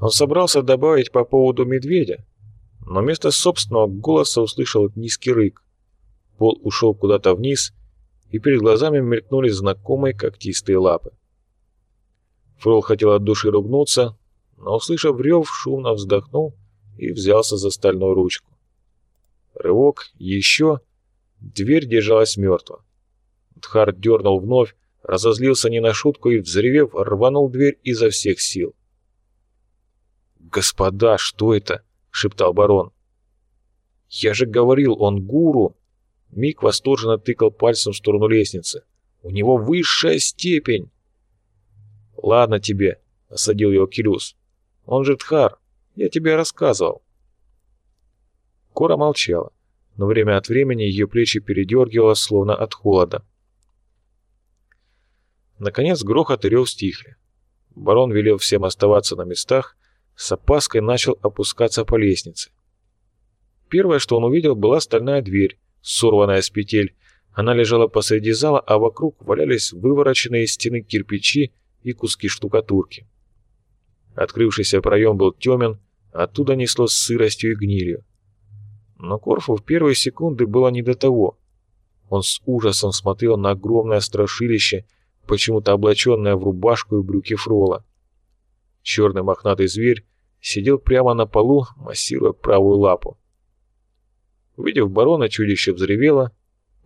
Он собрался добавить по поводу медведя, но вместо собственного голоса услышал низкий рык. Пол ушел куда-то вниз, и перед глазами мелькнули знакомые когтистые лапы. Фрол хотел от души ругнуться, но, услышав рев, шумно вздохнул и взялся за стальную ручку. Рывок, еще. Дверь держалась мертво. Дхар дернул вновь, разозлился не на шутку и, взревев, рванул дверь изо всех сил. «Господа, что это?» — шептал барон. «Я же говорил, он гуру!» Мик восторженно тыкал пальцем в сторону лестницы. «У него высшая степень!» «Ладно тебе», — осадил его Кирюс. «Он же Тхар, я тебе рассказывал». Кора молчала, но время от времени ее плечи передергивало, словно от холода. Наконец грохот и рев стихли. Барон велел всем оставаться на местах, с опаской начал опускаться по лестнице. Первое, что он увидел, была стальная дверь, сорванная с петель. Она лежала посреди зала, а вокруг валялись вывороченные из стены кирпичи и куски штукатурки. Открывшийся проем был темен, оттуда несло сыростью и гнилью. Но Корфу в первые секунды было не до того. Он с ужасом смотрел на огромное страшилище, почему-то облаченное в рубашку и брюки фрола. Черный мохнатый зверь сидел прямо на полу, массируя правую лапу. Увидев барона, чудище взревело,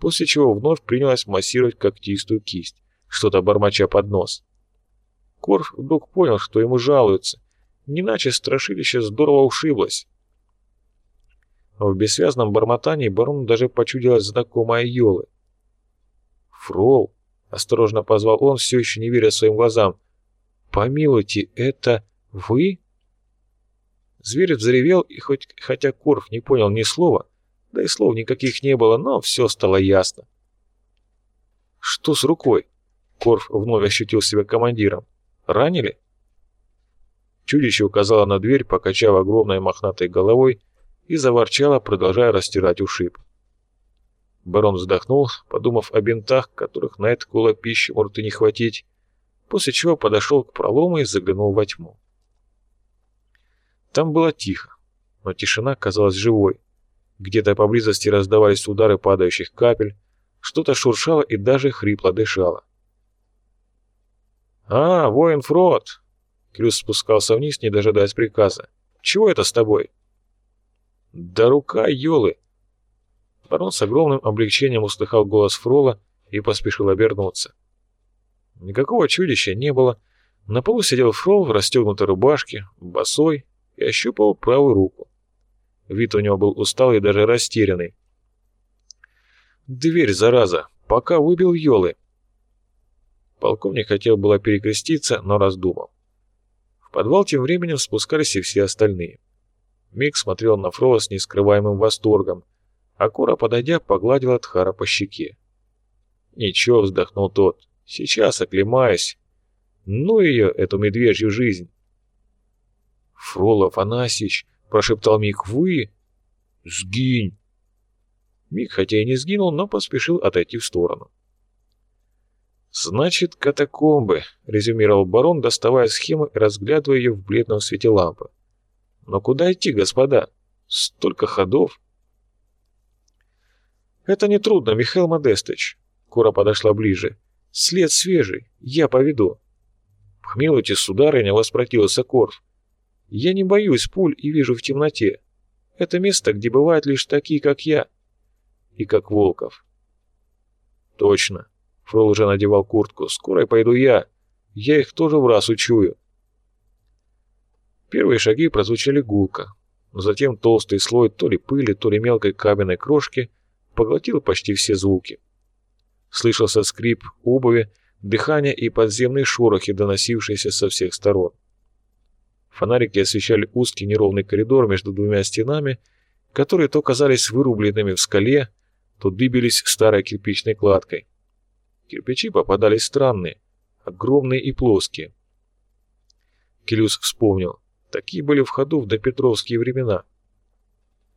после чего вновь принялось массировать когтистую кисть, что-то бормоча под нос. Корф вдруг понял, что ему жалуются, не страшилище здорово ушиблось. В бессвязном бормотании барону даже почудилась знакомая Йолы. «Фрол!» — осторожно позвал он, все еще не веря своим глазам. «Помилуйте, это вы?» Зверь взревел, и хоть, хотя Корф не понял ни слова, да и слов никаких не было, но все стало ясно. «Что с рукой?» Корф вновь ощутил себя командиром. «Ранили?» Чудище указало на дверь, покачав огромной мохнатой головой, и заворчало, продолжая растирать ушиб. Барон вздохнул, подумав о бинтах, которых на это куло пищи может и не хватить, после чего подошел к пролому и заглянул во тьму. Там было тихо, но тишина казалась живой. Где-то поблизости раздавались удары падающих капель, что-то шуршало и даже хрипло дышало. «А, воин Фрод!» Крюс спускался вниз, не дожидаясь приказа. «Чего это с тобой?» «Да рука, Йолы!» Барон с огромным облегчением услыхал голос Фрола и поспешил обернуться. Никакого чудища не было. На полу сидел Фрол в расстегнутой рубашке, босой, и ощупал правую руку. Вид у него был усталый и даже растерянный. «Дверь, зараза! Пока выбил Йолы!» Полковник хотел было перекреститься, но раздумал. В подвал тем временем спускались и все остальные. Мик смотрел на Фрола с нескрываемым восторгом, а Кора, подойдя, погладила Тхара по щеке. «Ничего», — вздохнул тот, — «сейчас оклемаюсь. Ну ее, эту медвежью жизнь». «Фрол Афанасьич», — прошептал Мик, — «вы...» «Сгинь!» Мик, хотя и не сгинул, но поспешил отойти в сторону. «Значит, катакомбы», — резюмировал барон, доставая схему и разглядывая ее в бледном свете лампы. Но куда идти, господа? Столько ходов. Это нетрудно, Михаил Модестович. Кура подошла ближе. След свежий, я поведу. Помилуйте, сударыня, воспротивился Корф. Я не боюсь пуль и вижу в темноте. Это место, где бывают лишь такие, как я. И как Волков. Точно. Фрол уже надевал куртку. Скоро я пойду я. Я их тоже в раз учую. Первые шаги прозвучали гулко, затем толстый слой то ли пыли, то ли мелкой каменной крошки поглотил почти все звуки. Слышался скрип обуви, дыхание и подземные шорохи, доносившиеся со всех сторон. Фонарики освещали узкий неровный коридор между двумя стенами, которые то казались вырубленными в скале, то дыбились старой кирпичной кладкой. Кирпичи попадались странные, огромные и плоские. Келюс вспомнил. Такие были в ходу в допетровские времена.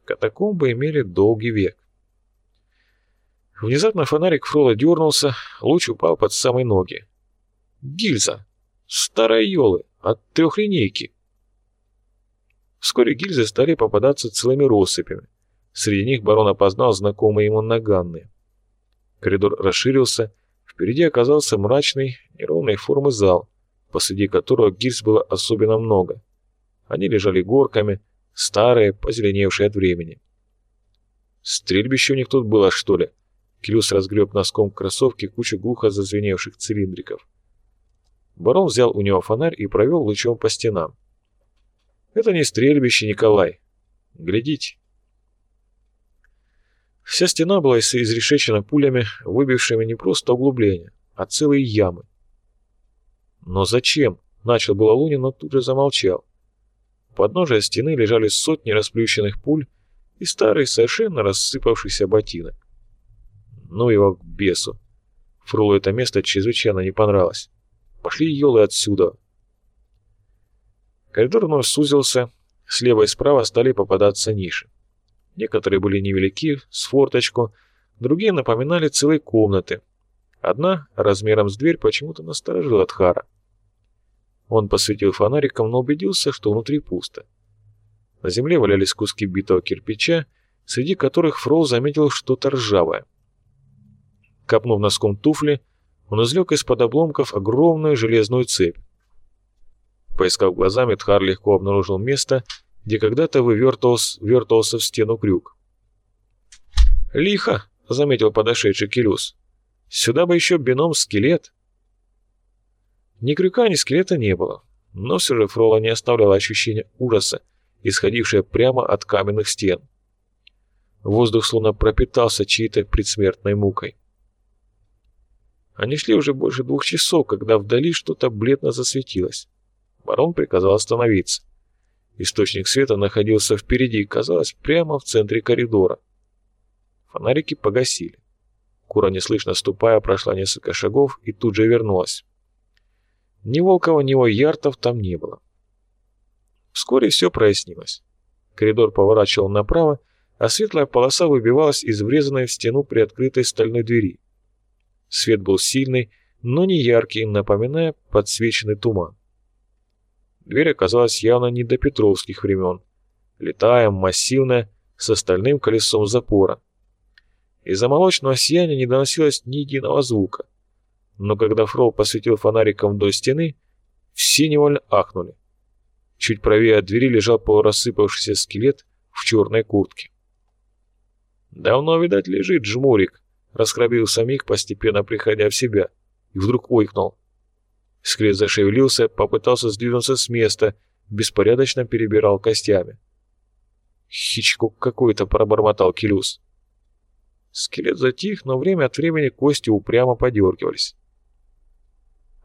Катакомбы имели долгий век. Внезапно фонарик Фрола дернулся, луч упал под самые ноги. Гильза! Старая елы! От трехлинейки! Вскоре гильзы стали попадаться целыми россыпями. Среди них барон опознал знакомые ему наганные. Коридор расширился, впереди оказался мрачный, неровной формы зал, посреди которого гильз было особенно много. Они лежали горками, старые, позеленевшие от времени. Стрельбище у них тут было, что ли? Келюс разгреб носком кроссовки кучу глухо зазвеневших цилиндриков. Барон взял у него фонарь и провел лучом по стенам. «Это не стрельбище, Николай. Глядите». Вся стена была изрешечена пулями, выбившими не просто углубления, а целые ямы. «Но зачем?» — начал было Лунин, но тут же замолчал. У подножия стены лежали сотни расплющенных пуль и старый, совершенно рассыпавшийся ботинок. Ну его к бесу. Фрулу это место чрезвычайно не понравилось. Пошли елы отсюда. Коридор вновь сузился, слева и справа стали попадаться ниши. Некоторые были невелики, с форточку, другие напоминали целые комнаты. Одна, размером с дверь, почему-то насторожила Тхара. Он посветил фонариком, но убедился, что внутри пусто. На земле валялись куски битого кирпича, среди которых Фроу заметил что-то ржавое. Копнув носком туфли, он извлек из-под обломков огромную железную цепь. Поискав глазами, Тхар легко обнаружил место, где когда-то вывертывался, вертывался в стену крюк. «Лихо!» — заметил подошедший Келюс. «Сюда бы еще бином-скелет!» Ни крюка, ни скелета не было, но все же Фрола не оставляло ощущения ужаса, исходившее прямо от каменных стен. Воздух словно пропитался чьей-то предсмертной мукой. Они шли уже больше двух часов, когда вдали что-то бледно засветилось. Барон приказал остановиться. Источник света находился впереди, казалось, прямо в центре коридора. Фонарики погасили. Кура, неслышно ступая, прошла несколько шагов и тут же вернулась. Ни Волкова, ни Яртов там не было. Вскоре все прояснилось. Коридор поворачивал направо, а светлая полоса выбивалась из врезанной в стену приоткрытой стальной двери. Свет был сильный, но не яркий, напоминая подсвеченный туман. Дверь оказалась явно не до петровских времен. Летая, массивная, с остальным колесом запора. Из-за молочного сияния не доносилось ни единого звука. Но когда Фрол посветил фонариком вдоль стены, все невольно ахнули. Чуть правее от двери лежал полурассыпавшийся скелет в черной куртке. «Давно, видать, лежит жмурик», Раскрабился миг, постепенно приходя в себя, и вдруг ойкнул. Скелет зашевелился, попытался сдвинуться с места, беспорядочно перебирал костями. «Хичкок какой-то», — пробормотал Келюс. Скелет затих, но время от времени кости упрямо подергивались.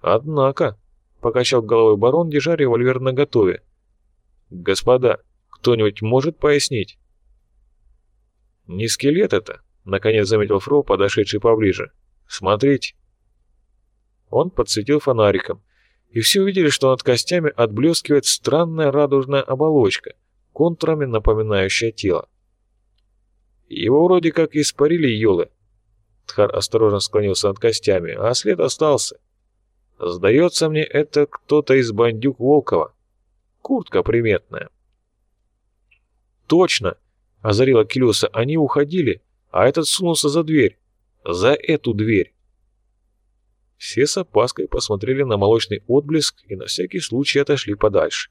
«Однако», — покачал головой барон, держа револьвер наготове. «Господа, кто-нибудь может пояснить?» «Не скелет это», Наконец заметил Фро, подошедший поближе. «Смотрите!» Он подсветил фонариком, и все увидели, что над костями отблескивает странная радужная оболочка, контурами напоминающая тело. Его вроде как испарили елы. Тхар осторожно склонился над костями, а след остался. Сдается мне, это кто-то из бандюк Волкова. Куртка приметная. Точно, озарила Келюса, они уходили, а этот сунулся за дверь. За эту дверь. Все с опаской посмотрели на молочный отблеск и на всякий случай отошли подальше.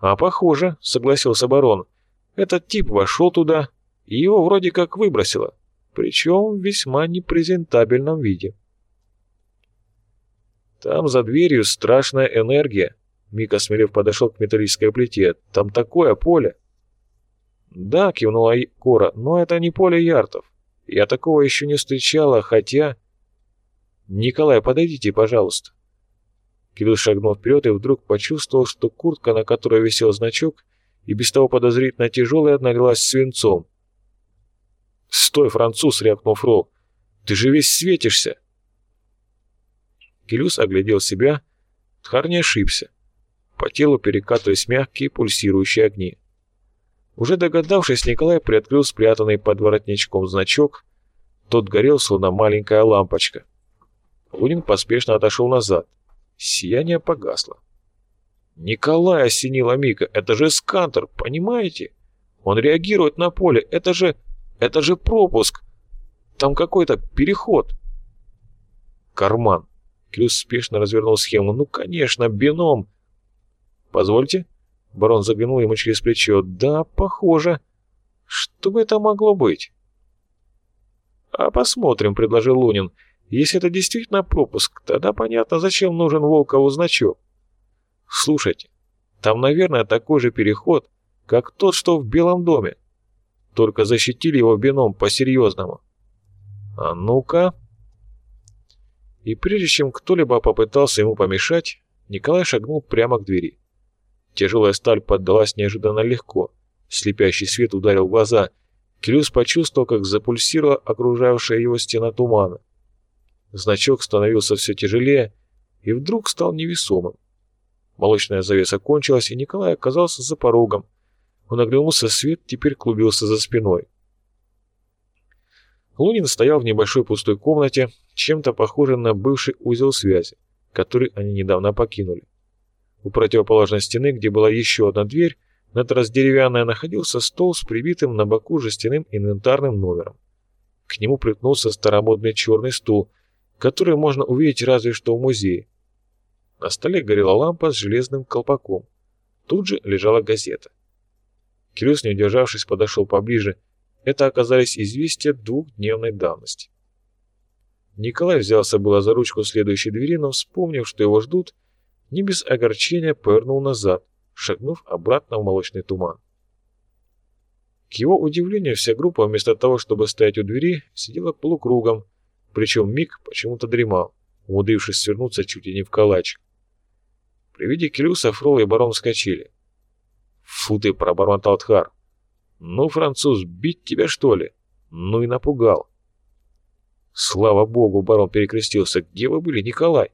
«А похоже», — согласился барон, — «этот тип вошел туда, и его вроде как выбросило, причем в весьма непрезентабельном виде». «Там за дверью страшная энергия», — Мика Смелев подошел к металлической плите, — «там такое поле». «Да», — кивнула Кора, — «но это не поле яртов. Я такого еще не встречала, хотя...» «Николай, подойдите, пожалуйста». Кирилл шагнул вперед и вдруг почувствовал, что куртка, на которой висел значок, и без того подозрительно тяжелая, налилась свинцом. «Стой, француз!» — рявкнул Фрол. «Ты же весь светишься!» Келюс оглядел себя. Тхар не ошибся. По телу перекатывались мягкие пульсирующие огни. Уже догадавшись, Николай приоткрыл спрятанный под воротничком значок. Тот горел, словно маленькая лампочка. Лунин поспешно отошел назад. Сияние погасло. Николай осенила Мика, это же скантер, понимаете? Он реагирует на поле, это же... это же пропуск. Там какой-то переход. Карман. Клюс спешно развернул схему. Ну, конечно, бином. Позвольте. Барон заглянул ему через плечо. Да, похоже. Что бы это могло быть? А посмотрим, предложил Лунин. Если это действительно пропуск, тогда понятно, зачем нужен Волкову значок. Слушайте, там, наверное, такой же переход, как тот, что в Белом доме. Только защитили его бином по-серьезному. А ну-ка. И прежде чем кто-либо попытался ему помешать, Николай шагнул прямо к двери. Тяжелая сталь поддалась неожиданно легко. Слепящий свет ударил в глаза. Клюс почувствовал, как запульсировала окружавшая его стена тумана. Значок становился все тяжелее и вдруг стал невесомым. Молочная завеса кончилась, и Николай оказался за порогом. Он оглянулся, свет теперь клубился за спиной. Лунин стоял в небольшой пустой комнате, чем-то похожей на бывший узел связи, который они недавно покинули. У противоположной стены, где была еще одна дверь, на раз деревянная, находился стол с прибитым на боку жестяным инвентарным номером. К нему приткнулся старомодный черный стул, который можно увидеть разве что в музее. На столе горела лампа с железным колпаком. Тут же лежала газета. Кирюс, не удержавшись, подошел поближе. Это оказались известия двухдневной давности. Николай взялся было за ручку следующей двери, но, вспомнив, что его ждут, не без огорчения повернул назад, шагнув обратно в молочный туман. К его удивлению, вся группа, вместо того, чтобы стоять у двери, сидела полукругом, причем Мик почему-то дремал, умудрившись свернуться чуть ли не в калачик. При виде Келюса Фрол и барон вскочили. «Фу ты!» — пробормотал Тхар. «Ну, француз, бить тебя, что ли? Ну и напугал!» «Слава богу!» — барон перекрестился. «Где вы были, Николай?»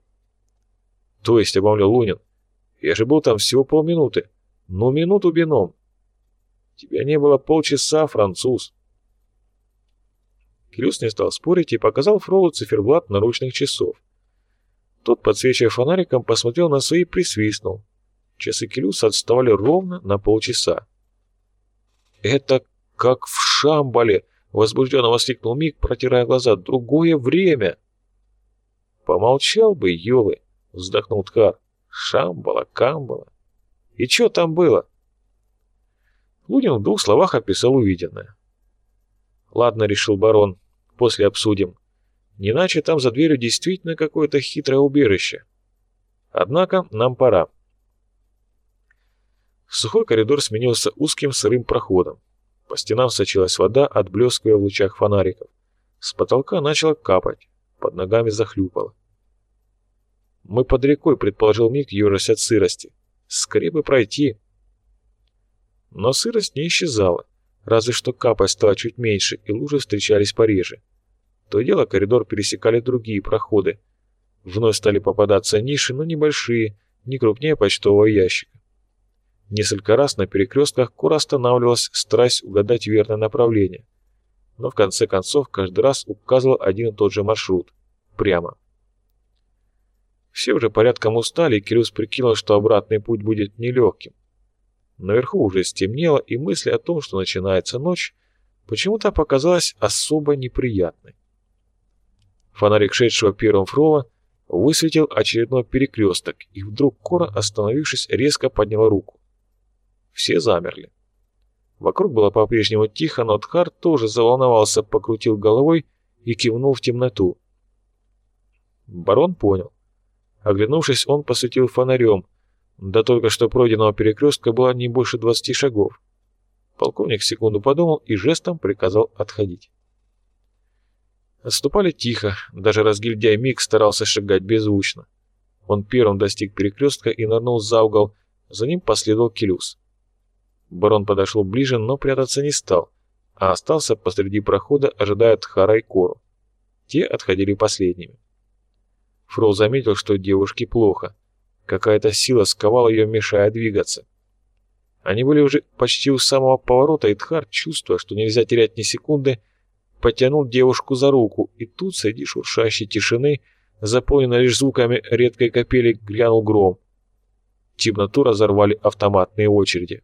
«То есть», — обомлел Лунин, — «я же был там всего полминуты. Ну, минуту бином». «Тебя не было полчаса, француз». Келюс не стал спорить и показал Фролу циферблат наручных часов. Тот, подсвечивая фонариком, посмотрел на свои и присвистнул. Часы Келюса отставали ровно на полчаса. «Это как в Шамбале!» — возбужденно воскликнул Мик, протирая глаза. «Другое время!» «Помолчал бы, елы!» — вздохнул Тхар. «Шамбала, камбала. И что там было?» Лунин в двух словах описал увиденное. «Ладно», — решил барон, — «после обсудим. Не иначе там за дверью действительно какое-то хитрое убежище. Однако нам пора. Сухой коридор сменился узким сырым проходом. По стенам сочилась вода, отблескивая в лучах фонариков. С потолка начало капать, под ногами захлюпало. «Мы под рекой», — предположил Мик, ежась от сырости. «Скорее бы пройти». Но сырость не исчезала, разве что капать стала чуть меньше, и лужи встречались пореже. То дело коридор пересекали другие проходы. Вновь стали попадаться ниши, но небольшие, не крупнее почтового ящика. Несколько раз на перекрестках Кур останавливалась, стараясь угадать верное направление. Но в конце концов каждый раз указывал один и тот же маршрут. Прямо. Все уже порядком устали, и Кирюс прикинул, что обратный путь будет нелегким. Наверху уже стемнело, и мысль о том, что начинается ночь, почему-то показалась особо неприятной. Фонарик шедшего первым Фрола высветил очередной перекресток, и вдруг Кора, остановившись, резко подняла руку. Все замерли. Вокруг было по-прежнему тихо, но Тхар тоже заволновался, покрутил головой и кивнул в темноту. Барон понял. Оглянувшись, он посветил фонарем. До только что пройденного перекрестка было не больше двадцати шагов. Полковник секунду подумал и жестом приказал отходить. Отступали тихо, даже разгильдяй Мик старался шагать беззвучно. Он первым достиг перекрестка и нырнул за угол, за ним последовал Келюс. Барон подошел ближе, но прятаться не стал, а остался посреди прохода, ожидая Тхара и Кору. Те отходили последними. Фрол заметил, что девушке плохо. Какая-то сила сковала ее, мешая двигаться. Они были уже почти у самого поворота, и Тхар, чувствуя, что нельзя терять ни секунды, потянул девушку за руку, и тут, среди шуршащей тишины, заполненной лишь звуками редкой капели, глянул гром. Темноту разорвали автоматные очереди.